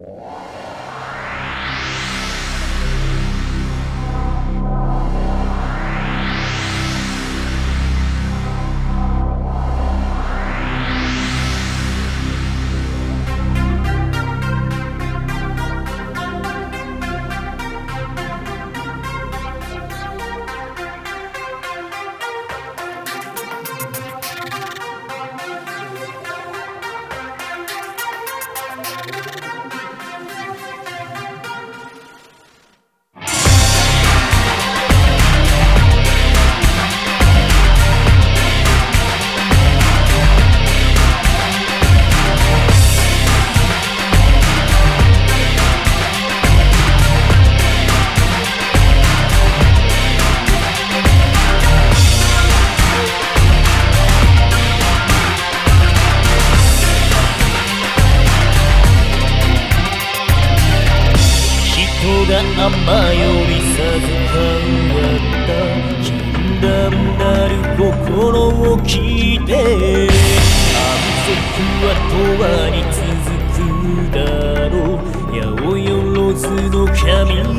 Yeah. 甘より授かった禁断なる心を聞いて安息は永遠に続くだろう。八百万の神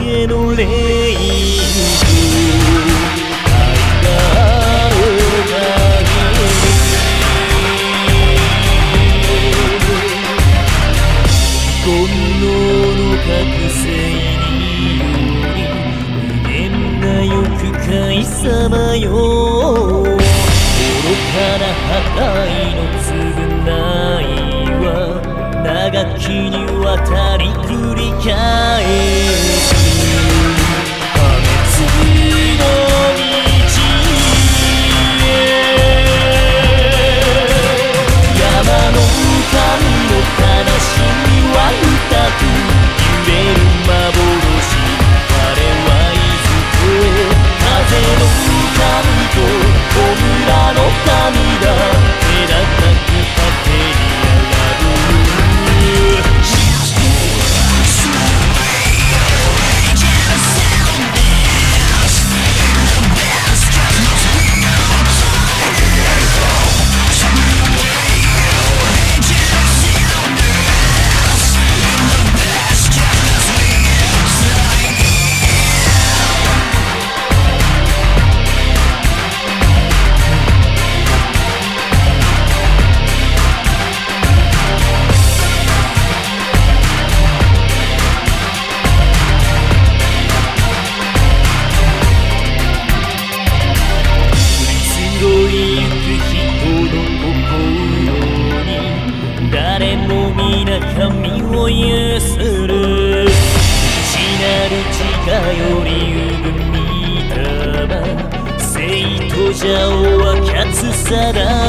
への礼愛がある限り煩悩の覚醒に無限な欲界様よ。愚かな破壊の粒をゆする。内なる地下よりゆぐみたば生徒者を分かつさだ。